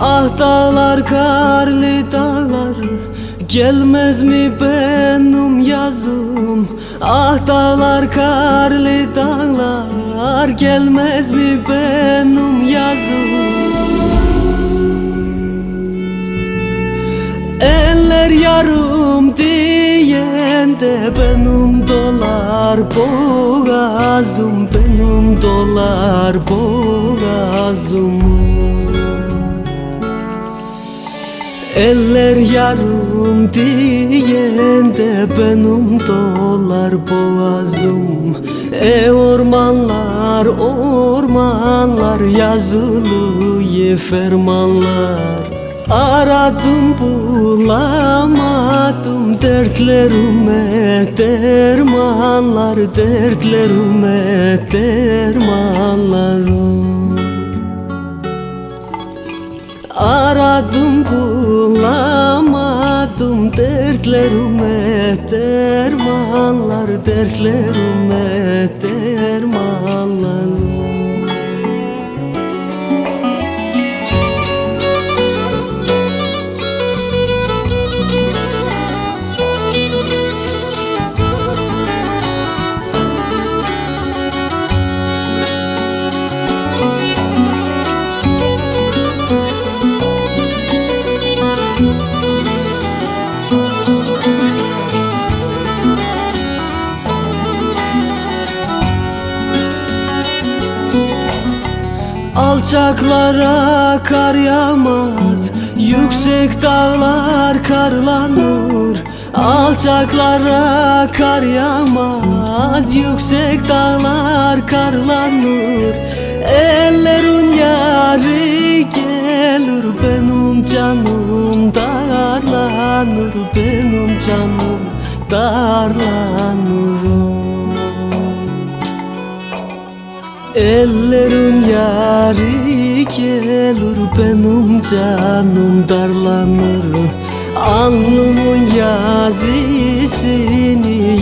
Ah dağlar karlı dağlar Gelmez mi benim yazım? Ah dağlar karlı dağlar Gelmez mi ben boğazım Benim dolar boğazım. Eller yarım diyen de benim dolar boğazım. E ormanlar ormanlar yazılı fermanlar Aradım bulamadım. Dertlerime dermanlar dertlerime dermanlarım Aradım bulamadım. Dertlerime dermanlar dertlerime dermanlar Alçaklara kar yağmaz Yüksek dağlar karlanır. Alçaklara kar yağmaz Yüksek dağlar karlanır. Ellerin yarı gelir Benim canım darlanır Benim canım darlanır. Ellerin yari gelir benim canım darlanır. Alnımın yazisini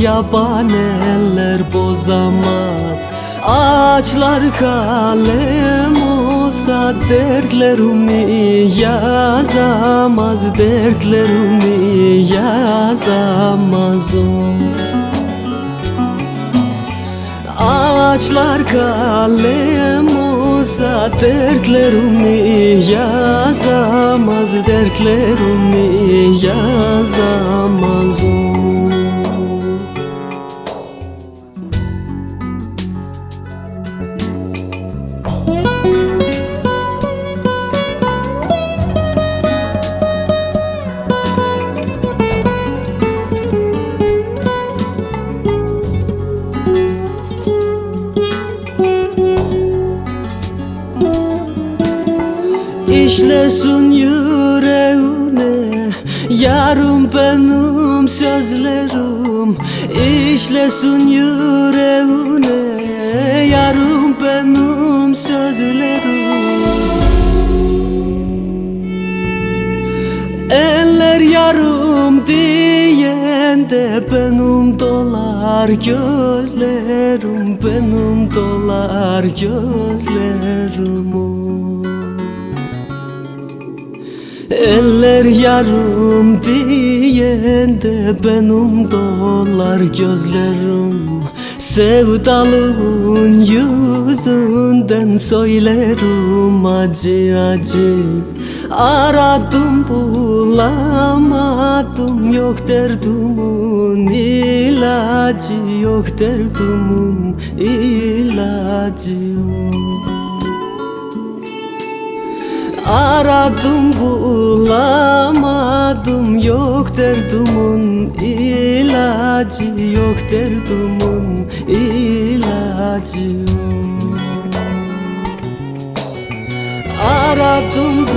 yaban eller bozamaz. Ağaçlar kalem olsa dertlerimi yazamaz Dertlerimi yazamaz. O Ağaçlar kalem olsa dertlerimi yazamaz Dertlerimi yazamaz o İşlesin yüreğine. Yarım benim sözlerim. İşlesin yüreğine. Yarım benim sözlerim. Eller yarım diyen de benim dolar gözlerim. Benim dolar gözlerim Eller yarım diyen de benim dolar gözlerim. Sevdalığın yüzünden söylerim acı acı. Aradım bulamadım yok derdimin ilacı Yok derdimin ilacı. yok Aradım bulamadım. Yok derdimin ilacı yok derdimin ilacı. Yok Aradım